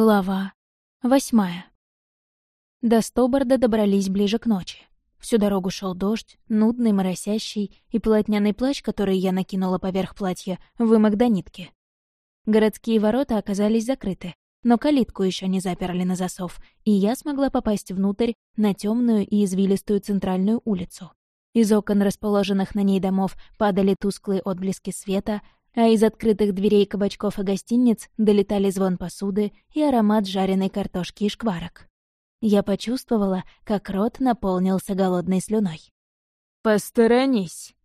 Глава восьмая. До Стоборда добрались ближе к ночи. Всю дорогу шел дождь, нудный, моросящий, и полотняный плащ, который я накинула поверх платья, вымок до нитки. Городские ворота оказались закрыты, но калитку еще не заперли на засов, и я смогла попасть внутрь на темную и извилистую центральную улицу. Из окон, расположенных на ней домов, падали тусклые отблески света, а из открытых дверей кабачков и гостиниц долетали звон посуды и аромат жареной картошки и шкварок. Я почувствовала, как рот наполнился голодной слюной. «Посторонись!»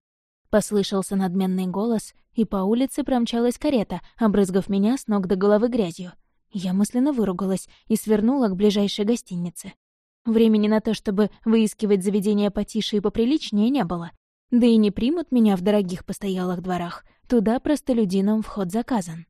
Послышался надменный голос, и по улице промчалась карета, обрызгав меня с ног до головы грязью. Я мысленно выругалась и свернула к ближайшей гостинице. Времени на то, чтобы выискивать заведение потише и поприличнее, не было. Да и не примут меня в дорогих постоялых дворах. Туда простолюдинам вход заказан.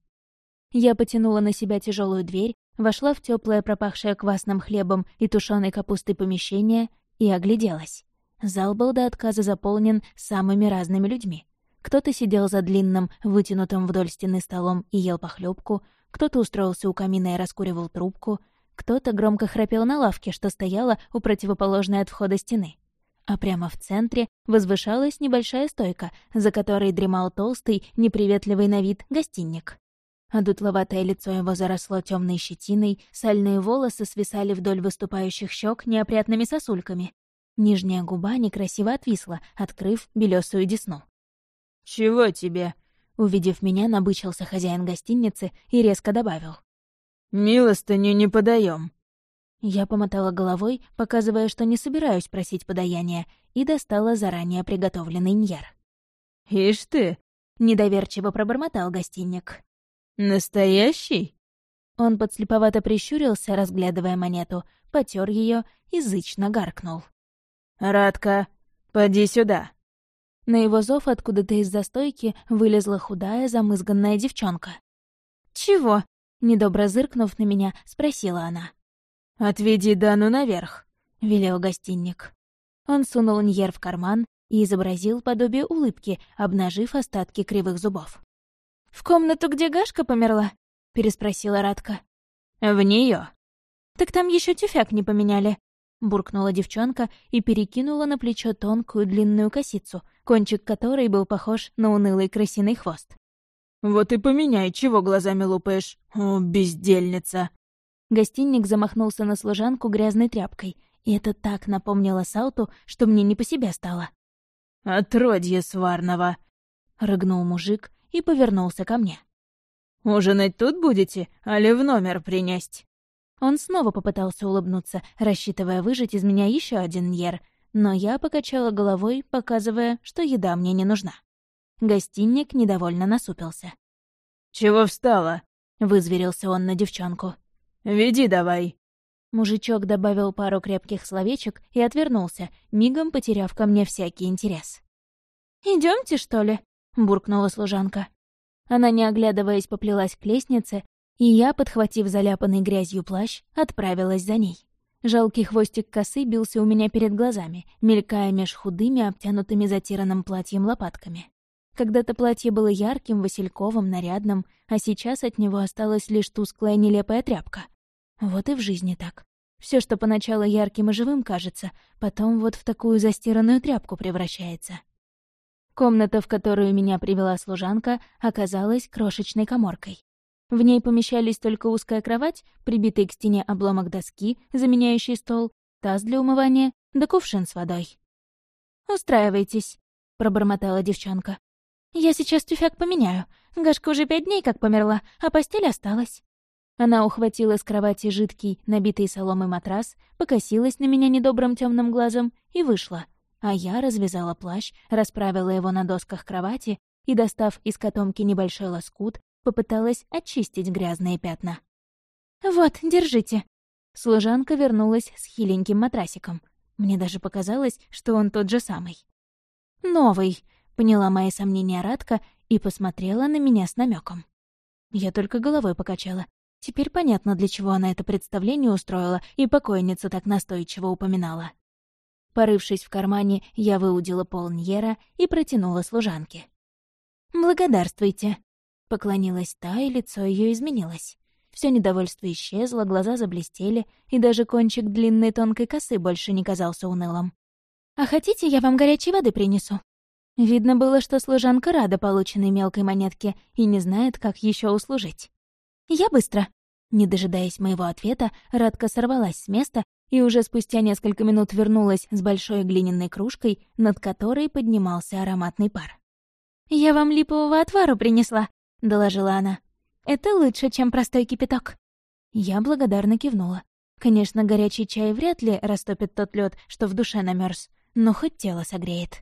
Я потянула на себя тяжелую дверь, вошла в теплое пропахшее квасным хлебом и тушеной капустой помещение и огляделась. Зал был до отказа заполнен самыми разными людьми. Кто-то сидел за длинным, вытянутым вдоль стены столом и ел похлебку, кто-то устроился у камина и раскуривал трубку, кто-то громко храпел на лавке, что стояла у противоположной от входа стены а прямо в центре возвышалась небольшая стойка, за которой дремал толстый, неприветливый на вид гостинник. А дутловатое лицо его заросло темной щетиной, сальные волосы свисали вдоль выступающих щек неопрятными сосульками. Нижняя губа некрасиво отвисла, открыв белесую десну. «Чего тебе?» Увидев меня, набычился хозяин гостиницы и резко добавил. «Милостыню не подаем. Я помотала головой, показывая, что не собираюсь просить подаяния, и достала заранее приготовленный ньяр. «Ишь ты!» — недоверчиво пробормотал гостиник. «Настоящий?» Он подслеповато прищурился, разглядывая монету, потер ее и зычно гаркнул. «Радка, поди сюда!» На его зов откуда-то из застойки вылезла худая, замызганная девчонка. «Чего?» — недобро зыркнув на меня, спросила она. «Отведи Дану наверх», — велел гостинник. Он сунул Ньер в карман и изобразил подобие улыбки, обнажив остатки кривых зубов. «В комнату, где Гашка померла?» — переспросила Радка. «В нее. «Так там еще тюфяк не поменяли», — буркнула девчонка и перекинула на плечо тонкую длинную косицу, кончик которой был похож на унылый крысиный хвост. «Вот и поменяй, чего глазами лупаешь, о, бездельница!» Гостинник замахнулся на служанку грязной тряпкой, и это так напомнило Сауту, что мне не по себе стало. «Отродье сварного!» — рыгнул мужик и повернулся ко мне. «Ужинать тут будете, али в номер принесть?» Он снова попытался улыбнуться, рассчитывая выжать из меня еще один ньер, но я покачала головой, показывая, что еда мне не нужна. Гостинник недовольно насупился. «Чего встала?» — вызверился он на девчонку. «Веди давай». Мужичок добавил пару крепких словечек и отвернулся, мигом потеряв ко мне всякий интерес. Идемте, что ли?» — буркнула служанка. Она, не оглядываясь, поплелась к лестнице, и я, подхватив заляпанный грязью плащ, отправилась за ней. Жалкий хвостик косы бился у меня перед глазами, мелькая меж худыми, обтянутыми затиранным платьем лопатками. Когда-то платье было ярким, васильковым, нарядным, а сейчас от него осталась лишь тусклая нелепая тряпка. Вот и в жизни так. Все, что поначалу ярким и живым кажется, потом вот в такую застиранную тряпку превращается. Комната, в которую меня привела служанка, оказалась крошечной коморкой. В ней помещались только узкая кровать, прибитый к стене обломок доски, заменяющий стол, таз для умывания, да кувшин с водой. «Устраивайтесь», — пробормотала девчонка. «Я сейчас тюфяк поменяю. Гашка уже пять дней как померла, а постель осталась». Она ухватила с кровати жидкий, набитый соломой матрас, покосилась на меня недобрым темным глазом и вышла. А я развязала плащ, расправила его на досках кровати и, достав из котомки небольшой лоскут, попыталась очистить грязные пятна. «Вот, держите». Служанка вернулась с хиленьким матрасиком. Мне даже показалось, что он тот же самый. «Новый», — поняла мои сомнения Радка и посмотрела на меня с намеком. Я только головой покачала. Теперь понятно, для чего она это представление устроила и покойницу так настойчиво упоминала. Порывшись в кармане, я выудила полньера и протянула служанке. «Благодарствуйте», — поклонилась та, и лицо ее изменилось. все недовольство исчезло, глаза заблестели, и даже кончик длинной тонкой косы больше не казался унылым. «А хотите, я вам горячей воды принесу?» Видно было, что служанка рада полученной мелкой монетке и не знает, как еще услужить. «Я быстро!» Не дожидаясь моего ответа, Радка сорвалась с места и уже спустя несколько минут вернулась с большой глиняной кружкой, над которой поднимался ароматный пар. «Я вам липового отвару принесла», — доложила она. «Это лучше, чем простой кипяток». Я благодарно кивнула. Конечно, горячий чай вряд ли растопит тот лед, что в душе намерз, но хоть тело согреет.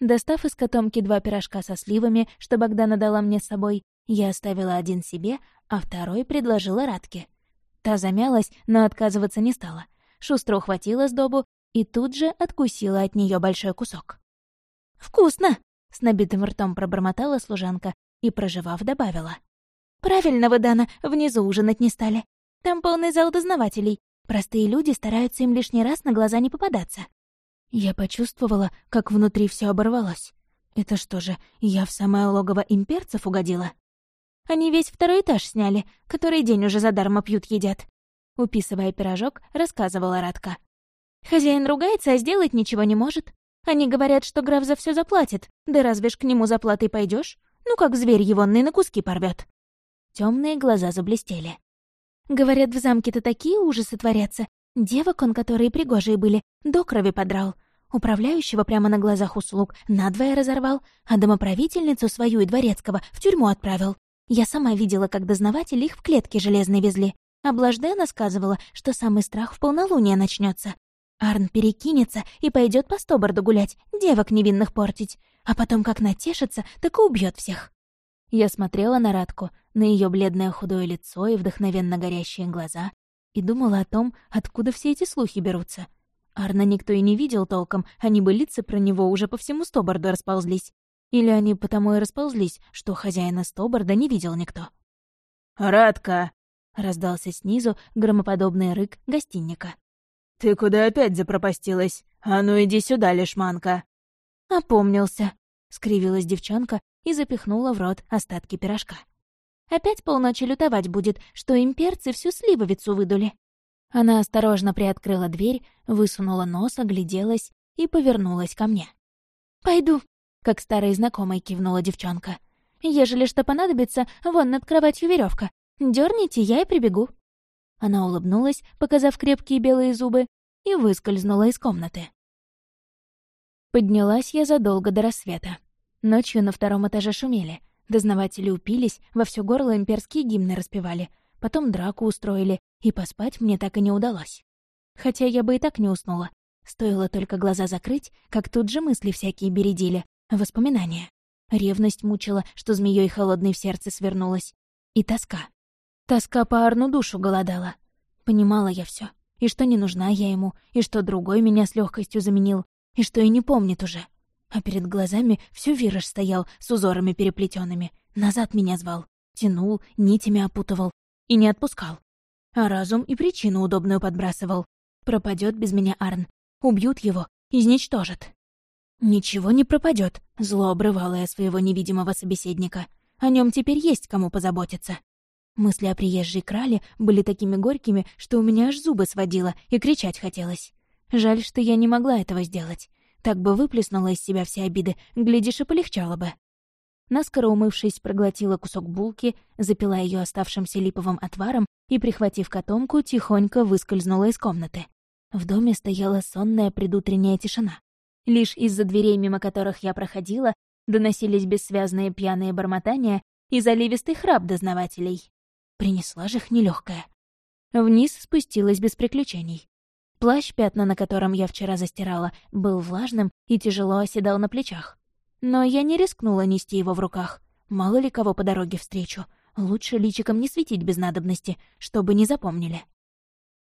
Достав из котомки два пирожка со сливами, что Богдана дала мне с собой, я оставила один себе, а второй предложила Радке. Та замялась, но отказываться не стала. Шустро ухватила сдобу и тут же откусила от нее большой кусок. «Вкусно!» — с набитым ртом пробормотала служанка и, проживав, добавила. «Правильно вы, Дана, внизу ужинать не стали. Там полный зал дознавателей. Простые люди стараются им лишний раз на глаза не попадаться. Я почувствовала, как внутри все оборвалось. Это что же, я в самое логово имперцев угодила? Они весь второй этаж сняли, который день уже задарма пьют-едят. Уписывая пирожок, рассказывала Радка. Хозяин ругается, а сделать ничего не может. Они говорят, что граф за все заплатит. Да разве ж к нему заплатой пойдешь? Ну, как зверь его на куски порвет. Темные глаза заблестели. Говорят, в замке-то такие ужасы творятся. Девок он, которые пригожие были, до крови подрал. Управляющего прямо на глазах услуг надвое разорвал, а домоправительницу свою и дворецкого в тюрьму отправил. Я сама видела, как дознаватели их в клетке железной везли. А Блаждена сказывала, что самый страх в полнолуние начнется. Арн перекинется и пойдет по стоборду гулять, девок невинных портить. А потом как натешится, так и убьет всех. Я смотрела на Радку, на ее бледное худое лицо и вдохновенно горящие глаза, и думала о том, откуда все эти слухи берутся. Арна никто и не видел толком, они бы лица про него уже по всему Стоборду расползлись. Или они потому и расползлись, что хозяина Стоборда не видел никто. «Радка!» — раздался снизу громоподобный рык гостинника. «Ты куда опять запропастилась? А ну иди сюда, лишманка!» «Опомнился», — скривилась девчонка и запихнула в рот остатки пирожка. «Опять полночи лютовать будет, что имперцы всю сливовицу выдули». Она осторожно приоткрыла дверь, высунула нос, огляделась и повернулась ко мне. «Пойду», — как старой знакомой кивнула девчонка. «Ежели что понадобится, вон над кроватью веревка. Дёрните, я и прибегу». Она улыбнулась, показав крепкие белые зубы, и выскользнула из комнаты. Поднялась я задолго до рассвета. Ночью на втором этаже шумели. Дознаватели упились, во все горло имперские гимны распевали — потом драку устроили, и поспать мне так и не удалось. Хотя я бы и так не уснула. Стоило только глаза закрыть, как тут же мысли всякие бередили, воспоминания. Ревность мучила, что змеей холодной в сердце свернулась. И тоска. Тоска по Арну душу голодала. Понимала я все, И что не нужна я ему, и что другой меня с легкостью заменил, и что и не помнит уже. А перед глазами все вираж стоял с узорами переплетенными, назад меня звал, тянул, нитями опутывал, и не отпускал. А разум и причину удобную подбрасывал. Пропадет без меня Арн. Убьют его, изничтожат. Ничего не пропадет, зло обрывало я своего невидимого собеседника. О нем теперь есть кому позаботиться. Мысли о приезжей крале были такими горькими, что у меня аж зубы сводило и кричать хотелось. Жаль, что я не могла этого сделать. Так бы выплеснула из себя все обиды, глядишь, и полегчало бы. Наскоро умывшись, проглотила кусок булки, запила ее оставшимся липовым отваром и, прихватив котомку, тихонько выскользнула из комнаты. В доме стояла сонная предутренняя тишина. Лишь из-за дверей, мимо которых я проходила, доносились бессвязные пьяные бормотания и заливистый храп дознавателей. Принесла же их нелегкая. Вниз спустилась без приключений. Плащ, пятна на котором я вчера застирала, был влажным и тяжело оседал на плечах. Но я не рискнула нести его в руках. Мало ли кого по дороге встречу. Лучше личиком не светить без надобности, чтобы не запомнили.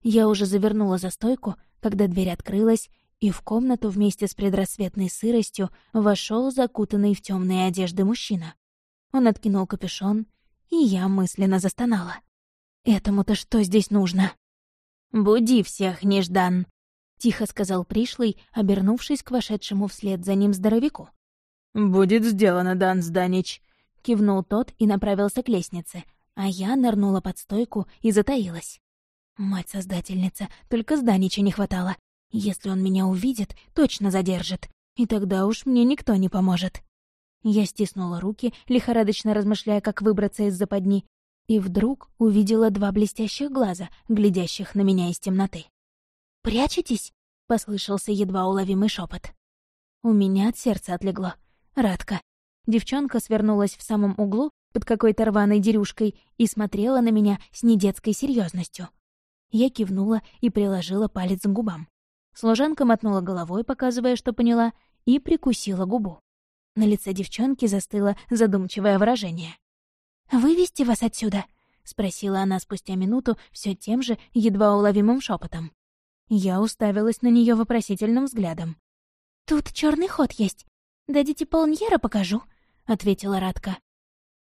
Я уже завернула за стойку, когда дверь открылась, и в комнату вместе с предрассветной сыростью вошел закутанный в темные одежды мужчина. Он откинул капюшон, и я мысленно застонала. «Этому-то что здесь нужно?» «Буди всех, неждан!» — тихо сказал пришлый, обернувшись к вошедшему вслед за ним здоровяку. «Будет сделано, Дан Зданич», — кивнул тот и направился к лестнице, А я нырнула под стойку и затаилась. Мать-создательница, только Зданича не хватало. Если он меня увидит, точно задержит. И тогда уж мне никто не поможет. Я стиснула руки, лихорадочно размышляя, как выбраться из западни, и вдруг увидела два блестящих глаза, глядящих на меня из темноты. «Прячетесь?» — послышался едва уловимый шепот. У меня от сердца отлегло. Радка. Девчонка свернулась в самом углу под какой-то рваной дерюшкой и смотрела на меня с недетской серьезностью. Я кивнула и приложила палец к губам. Служанка мотнула головой, показывая, что поняла, и прикусила губу. На лице девчонки застыло задумчивое выражение. «Вывести вас отсюда?» — спросила она спустя минуту все тем же едва уловимым шепотом. Я уставилась на нее вопросительным взглядом. «Тут черный ход есть. Дадите полньера покажу», — ответила Радка.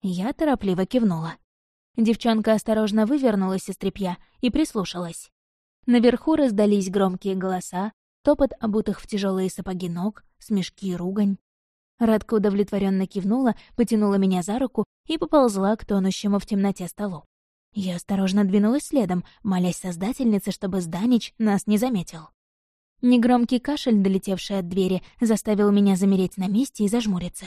Я торопливо кивнула. Девчонка осторожно вывернулась из тряпья и прислушалась. Наверху раздались громкие голоса, топот обутых в тяжелые сапоги ног, смешки и ругань. Радка удовлетворенно кивнула, потянула меня за руку и поползла к тонущему в темноте столу. Я осторожно двинулась следом, молясь создательнице, чтобы Зданич нас не заметил. Негромкий кашель, долетевший от двери, заставил меня замереть на месте и зажмуриться.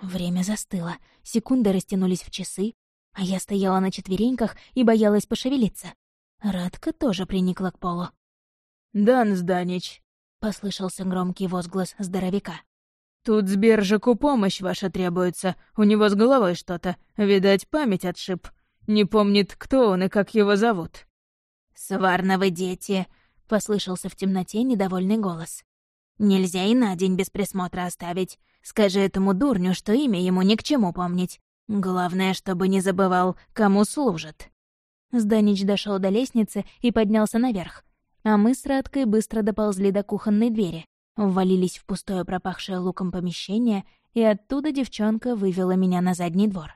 Время застыло, секунды растянулись в часы, а я стояла на четвереньках и боялась пошевелиться. Радка тоже приникла к полу. «Дан Зданич», — послышался громкий возглас здоровяка. «Тут Сбержику помощь ваша требуется, у него с головой что-то, видать, память отшиб. Не помнит, кто он и как его зовут». «Сварновы дети», — послышался в темноте недовольный голос. «Нельзя и на день без присмотра оставить. Скажи этому дурню, что имя ему ни к чему помнить. Главное, чтобы не забывал, кому служит». Зданич дошел до лестницы и поднялся наверх, а мы с Радкой быстро доползли до кухонной двери, ввалились в пустое пропахшее луком помещение, и оттуда девчонка вывела меня на задний двор.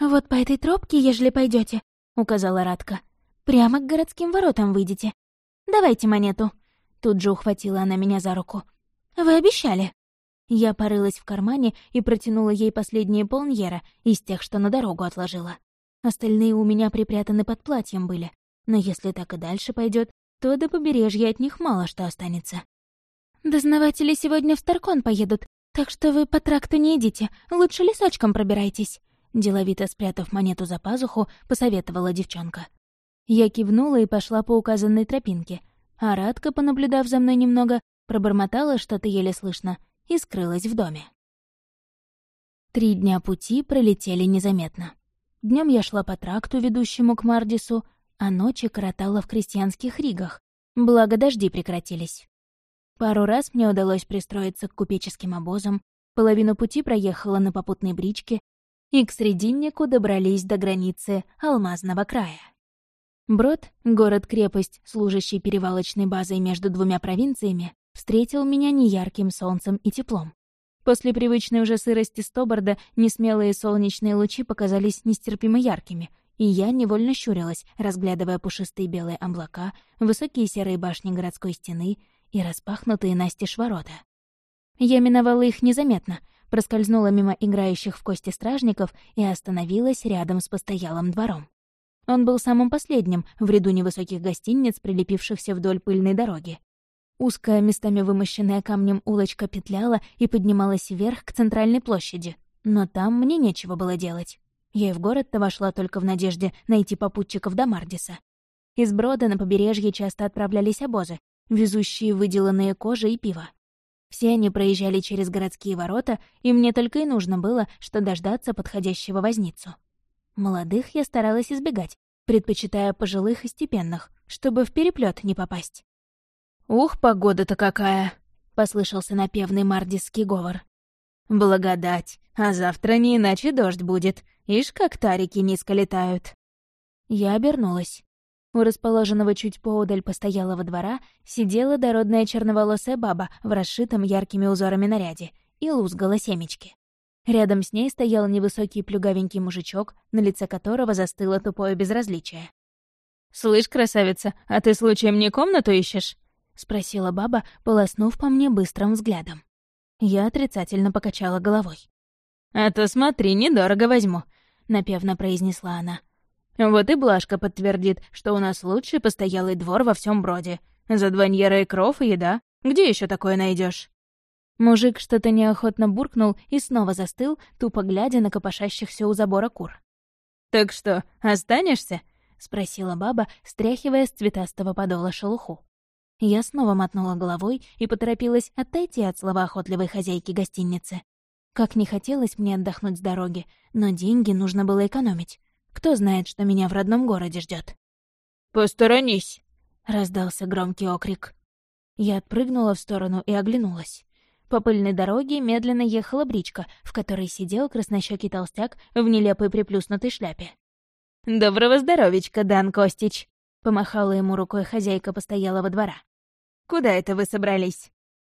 «Вот по этой тропке, ежели пойдете, указала Радка, — «прямо к городским воротам выйдете. Давайте монету». Тут же ухватила она меня за руку. «Вы обещали». Я порылась в кармане и протянула ей последние полньера из тех, что на дорогу отложила. Остальные у меня припрятаны под платьем были. Но если так и дальше пойдет, то до побережья от них мало что останется. «Дознаватели сегодня в Старкон поедут, так что вы по тракту не идите, лучше лесочком пробирайтесь», деловито спрятав монету за пазуху, посоветовала девчонка. Я кивнула и пошла по указанной тропинке, а Радка, понаблюдав за мной немного, пробормотала что-то еле слышно и скрылась в доме. Три дня пути пролетели незаметно. Днем я шла по тракту, ведущему к Мардису, а ночи коротала в крестьянских ригах, благо дожди прекратились. Пару раз мне удалось пристроиться к купеческим обозам, половину пути проехала на попутной бричке, и к Срединнику добрались до границы Алмазного края. Брод, город-крепость, служащий перевалочной базой между двумя провинциями, встретил меня неярким солнцем и теплом. После привычной уже сырости Стобарда несмелые солнечные лучи показались нестерпимо яркими, и я невольно щурилась, разглядывая пушистые белые облака, высокие серые башни городской стены и распахнутые настежь ворота. Я миновала их незаметно, проскользнула мимо играющих в кости стражников и остановилась рядом с постоялым двором. Он был самым последним в ряду невысоких гостиниц, прилепившихся вдоль пыльной дороги. Узкая, местами вымощенная камнем улочка петляла и поднималась вверх к центральной площади. Но там мне нечего было делать. Я и в город-то вошла только в надежде найти попутчиков до Мардиса. Из Брода на побережье часто отправлялись обозы, везущие выделанные кожи и пиво. Все они проезжали через городские ворота, и мне только и нужно было, что дождаться подходящего возницу. Молодых я старалась избегать, предпочитая пожилых и степенных, чтобы в переплет не попасть. «Ух, погода-то какая!» — послышался напевный мардисский говор. «Благодать, а завтра не иначе дождь будет. Ишь, как тарики низко летают». Я обернулась. У расположенного чуть поодаль постоялого двора сидела дородная черноволосая баба в расшитом яркими узорами наряде и лузгала семечки. Рядом с ней стоял невысокий плюгавенький мужичок, на лице которого застыло тупое безразличие. «Слышь, красавица, а ты случаем не комнату ищешь?» — спросила баба, полоснув по мне быстрым взглядом. Я отрицательно покачала головой. «А то смотри, недорого возьму», — напевно произнесла она. Вот и Блашка подтвердит, что у нас лучший постоялый двор во всем броде. За дваньера и кров и еда. Где еще такое найдешь? Мужик что-то неохотно буркнул и снова застыл, тупо глядя на копошащихся у забора кур. «Так что, останешься?» — спросила баба, стряхивая с цветастого подола шелуху. Я снова мотнула головой и поторопилась отойти от словоохотливой хозяйки гостиницы. Как не хотелось мне отдохнуть с дороги, но деньги нужно было экономить. Кто знает, что меня в родном городе ждет. «Посторонись!» — раздался громкий окрик. Я отпрыгнула в сторону и оглянулась. По пыльной дороге медленно ехала бричка, в которой сидел краснощекий толстяк в нелепой приплюснутой шляпе. «Доброго здоровичка, Дан Костич!» — помахала ему рукой хозяйка постоялого двора. «Куда это вы собрались?»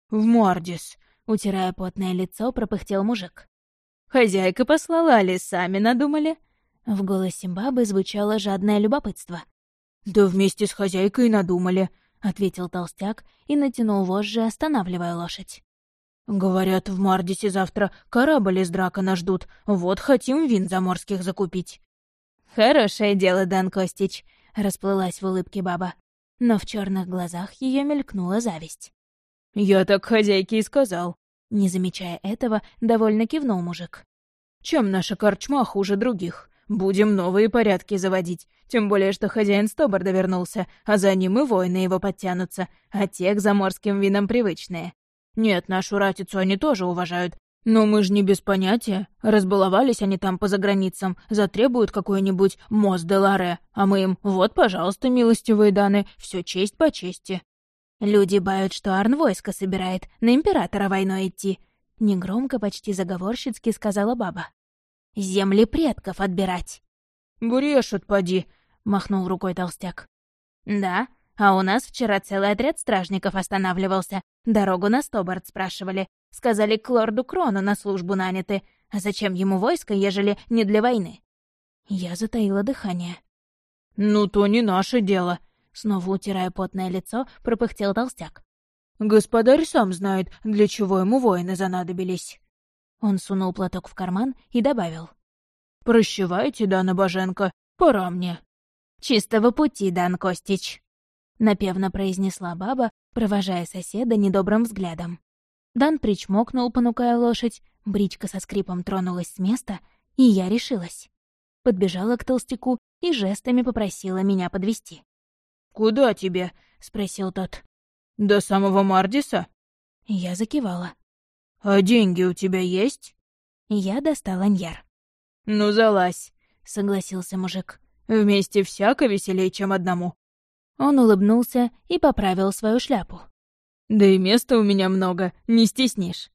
«В Мордис», — утирая потное лицо, пропыхтел мужик. «Хозяйка послала, ли сами надумали?» В голосе бабы звучало жадное любопытство. «Да вместе с хозяйкой надумали», — ответил толстяк и натянул вожжи, останавливая лошадь. «Говорят, в Мардисе завтра корабль из Дракона ждут. Вот хотим вин заморских закупить». «Хорошее дело, Дан Костич», — расплылась в улыбке баба. Но в черных глазах ее мелькнула зависть. «Я так хозяйке и сказал». Не замечая этого, довольно кивнул мужик. «Чем наша корчма хуже других? Будем новые порядки заводить. Тем более, что хозяин Стобарда вернулся, а за ним и воины его подтянутся, а те к заморским винам привычные. Нет, нашу ратицу они тоже уважают. Но мы ж не без понятия. Разбаловались они там по заграницам, затребуют какой-нибудь мост де ларе, а мы им «Вот, пожалуйста, милостивые даны, все честь по чести». Люди бают, что Арн войско собирает, на императора войной идти. Негромко, почти заговорщицки сказала баба земли предков отбирать». «Брешут, поди», — махнул рукой толстяк. «Да, а у нас вчера целый отряд стражников останавливался. Дорогу на Стобард спрашивали. Сказали, к лорду Крону на службу наняты. А зачем ему войско, ежели не для войны?» Я затаила дыхание. «Ну, то не наше дело», — снова утирая потное лицо, пропыхтел толстяк. «Господарь сам знает, для чего ему воины занадобились». Он сунул платок в карман и добавил. «Прощевайте, Дана Боженко, пора мне». «Чистого пути, Дан Костич», — напевно произнесла баба, провожая соседа недобрым взглядом. Дан причмокнул, понукая лошадь, бричка со скрипом тронулась с места, и я решилась. Подбежала к толстяку и жестами попросила меня подвести. «Куда тебе?» — спросил тот. «До самого Мардиса?» Я закивала. «А деньги у тебя есть?» Я достал аньяр. «Ну, залазь», — согласился мужик. «Вместе всяко веселей, чем одному». Он улыбнулся и поправил свою шляпу. «Да и места у меня много, не стеснишь».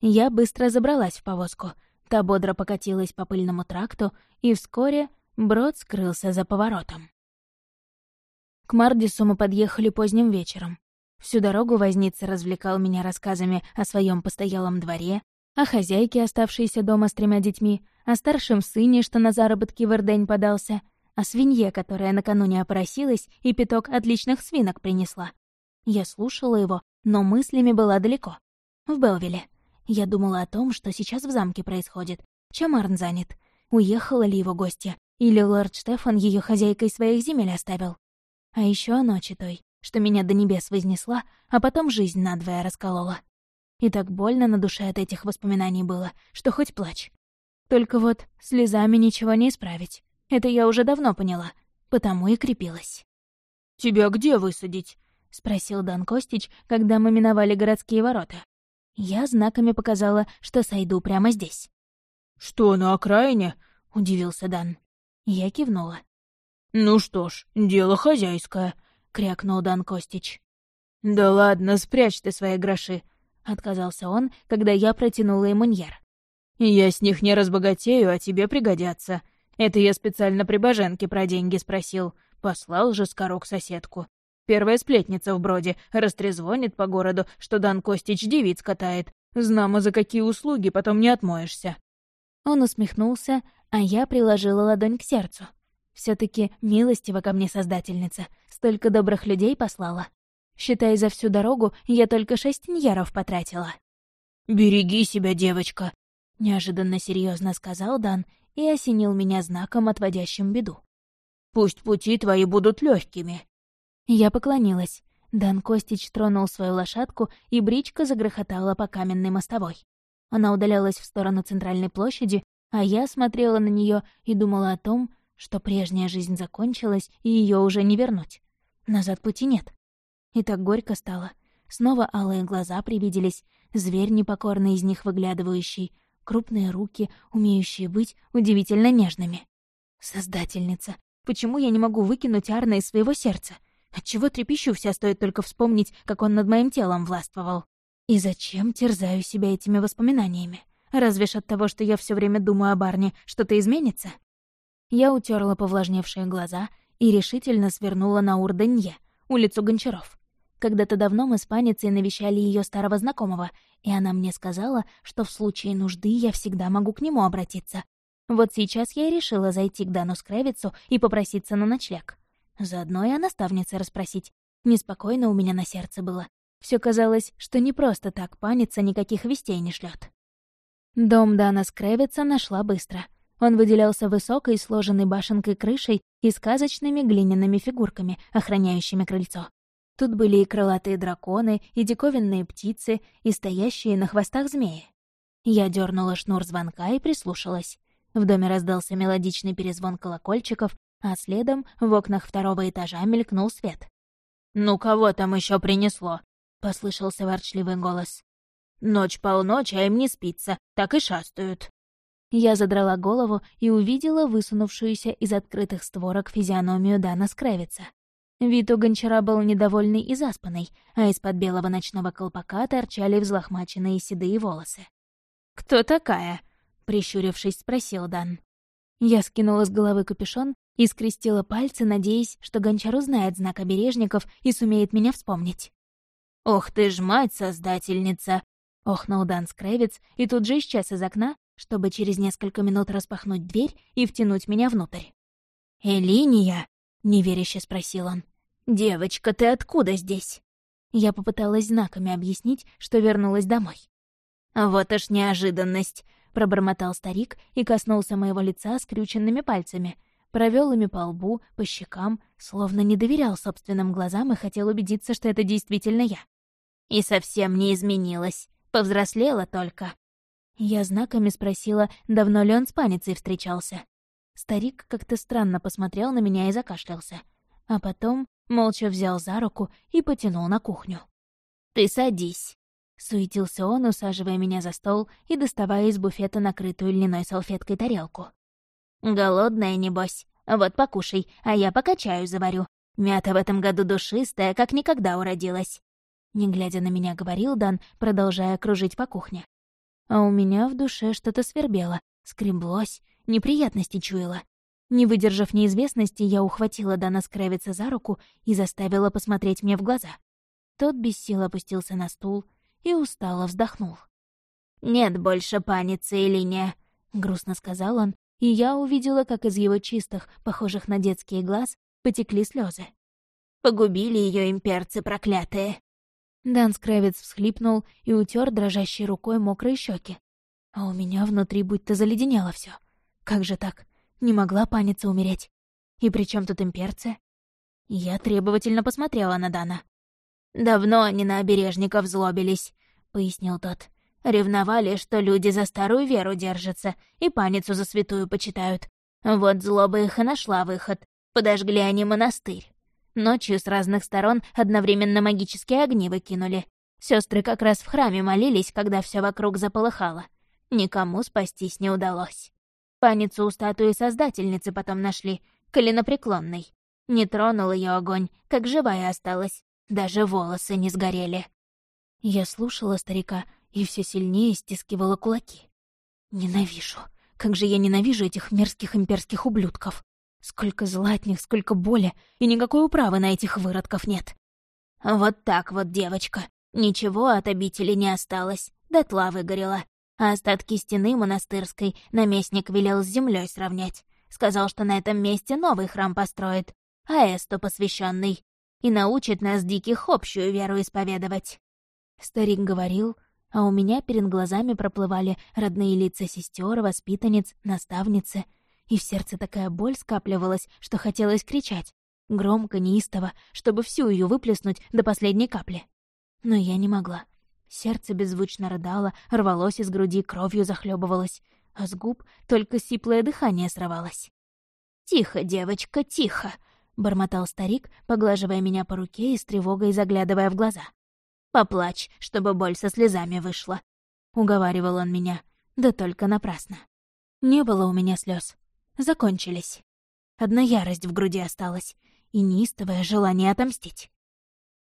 Я быстро забралась в повозку. Та бодро покатилась по пыльному тракту, и вскоре брод скрылся за поворотом. К Мардису мы подъехали поздним вечером. Всю дорогу возница развлекал меня рассказами о своем постоялом дворе, о хозяйке, оставшейся дома с тремя детьми, о старшем сыне, что на заработки в Ирдень подался, о свинье, которая накануне опросилась и пяток отличных свинок принесла. Я слушала его, но мыслями была далеко. В Белвиле. Я думала о том, что сейчас в замке происходит. Чем Арн занят? Уехала ли его гостья? Или лорд Штефан ее хозяйкой своих земель оставил? А еще о ночи той что меня до небес вознесла, а потом жизнь надвое расколола. И так больно на душе от этих воспоминаний было, что хоть плачь. Только вот слезами ничего не исправить. Это я уже давно поняла, потому и крепилась. «Тебя где высадить?» — спросил Дан Костич, когда мы миновали городские ворота. Я знаками показала, что сойду прямо здесь. «Что, на окраине?» — удивился Дан. Я кивнула. «Ну что ж, дело хозяйское», — крякнул Дан Костич. «Да ладно, спрячь ты свои гроши», — отказался он, когда я протянула ему ньер. «Я с них не разбогатею, а тебе пригодятся. Это я специально при Боженке про деньги спросил. Послал же Скорок соседку. Первая сплетница в броде растрезвонит по городу, что Дан Костич девиц катает. Знамо, за какие услуги потом не отмоешься». Он усмехнулся, а я приложила ладонь к сердцу все таки милостива ко мне создательница, столько добрых людей послала. Считай, за всю дорогу я только шесть ньяров потратила. «Береги себя, девочка», — неожиданно серьезно сказал Дан и осенил меня знаком, отводящим беду. Пусть пути твои будут легкими. Я поклонилась. Дан Костич тронул свою лошадку, и бричка загрохотала по каменной мостовой. Она удалялась в сторону центральной площади, а я смотрела на нее и думала о том, что прежняя жизнь закончилась, и ее уже не вернуть. Назад пути нет. И так горько стало. Снова алые глаза привиделись, зверь непокорный из них выглядывающий, крупные руки, умеющие быть удивительно нежными. Создательница, почему я не могу выкинуть Арна из своего сердца? Отчего трепещу вся стоит только вспомнить, как он над моим телом властвовал? И зачем терзаю себя этими воспоминаниями? Разве ж от того, что я все время думаю о Барне, что-то изменится? Я утерла повлажневшие глаза и решительно свернула на Урданье, улицу Гончаров. Когда-то давно мы с паницей навещали ее старого знакомого, и она мне сказала, что в случае нужды я всегда могу к нему обратиться. Вот сейчас я и решила зайти к Дану Скревицу и попроситься на ночлег. Заодно и о наставнице расспросить. Неспокойно у меня на сердце было. Все казалось, что не просто так паница никаких вестей не шлет. Дом Дана Скревица нашла быстро. Он выделялся высокой, сложенной башенкой крышей и сказочными глиняными фигурками, охраняющими крыльцо. Тут были и крылатые драконы, и диковинные птицы, и стоящие на хвостах змеи. Я дернула шнур звонка и прислушалась. В доме раздался мелодичный перезвон колокольчиков, а следом в окнах второго этажа мелькнул свет. «Ну кого там еще принесло?» — послышался ворчливый голос. «Ночь полночь, а им не спится, так и шастают». Я задрала голову и увидела высунувшуюся из открытых створок физиономию Дана Скревица. Вид у гончара был недовольный и заспанный, а из-под белого ночного колпака торчали взлохмаченные седые волосы. «Кто такая?» — прищурившись, спросил Дан. Я скинула с головы капюшон и скрестила пальцы, надеясь, что гончар узнает знак обережников и сумеет меня вспомнить. «Ох ты ж мать-создательница!» — охнул Дан Скревец и тут же исчез из окна, чтобы через несколько минут распахнуть дверь и втянуть меня внутрь. «Элиния?» — неверяще спросил он. «Девочка, ты откуда здесь?» Я попыталась знаками объяснить, что вернулась домой. «Вот уж неожиданность!» — пробормотал старик и коснулся моего лица скрюченными пальцами. Провел ими по лбу, по щекам, словно не доверял собственным глазам и хотел убедиться, что это действительно я. «И совсем не изменилась. Повзрослела только». Я знаками спросила, давно ли он с паницей встречался. Старик как-то странно посмотрел на меня и закашлялся. А потом молча взял за руку и потянул на кухню. «Ты садись», Суетился он, усаживая меня за стол и доставая из буфета накрытую льняной салфеткой тарелку. «Голодная, небось? Вот покушай, а я пока чаю заварю. Мята в этом году душистая, как никогда уродилась». Не глядя на меня, говорил Дан, продолжая кружить по кухне. А у меня в душе что-то свербело, скреблось, неприятности чуяло. Не выдержав неизвестности, я ухватила Дана Скревица за руку и заставила посмотреть мне в глаза. Тот без сил опустился на стул, и устало вздохнул. «Нет больше паницы и линия», — грустно сказал он, и я увидела, как из его чистых, похожих на детские глаз, потекли слезы. «Погубили ее имперцы проклятые!» Дан Скревец всхлипнул и утер дрожащей рукой мокрые щеки. А у меня внутри будто заледенело все. Как же так? Не могла паница умереть. И при чем тут имперцы? Я требовательно посмотрела на Дана. «Давно они на обережников злобились», — пояснил тот. «Ревновали, что люди за старую веру держатся и паницу за святую почитают. Вот злоба их и нашла выход. Подожгли они монастырь. Ночью с разных сторон одновременно магические огни выкинули. Сестры как раз в храме молились, когда все вокруг заполыхало. Никому спастись не удалось. Паницу у статуи Создательницы потом нашли, коленопреклонной. Не тронул ее огонь, как живая осталась. Даже волосы не сгорели. Я слушала старика и все сильнее стискивала кулаки. Ненавижу. Как же я ненавижу этих мерзких имперских ублюдков. Сколько зла сколько боли, и никакой управы на этих выродков нет. Вот так вот, девочка. Ничего от обители не осталось, дотла выгорела. А остатки стены монастырской наместник велел с землей сравнять. Сказал, что на этом месте новый храм построит, а Эсту посвященный и научит нас диких общую веру исповедовать». Старик говорил, а у меня перед глазами проплывали родные лица сестер, воспитанниц, наставницы, и в сердце такая боль скапливалась, что хотелось кричать. Громко, неистово, чтобы всю ее выплеснуть до последней капли. Но я не могла. Сердце беззвучно рыдало, рвалось из груди, кровью захлебывалось, а с губ только сиплое дыхание срывалось. «Тихо, девочка, тихо!» — бормотал старик, поглаживая меня по руке и с тревогой заглядывая в глаза. «Поплачь, чтобы боль со слезами вышла», — уговаривал он меня, да только напрасно. Не было у меня слез, Закончились. Одна ярость в груди осталась и неистовое желание отомстить.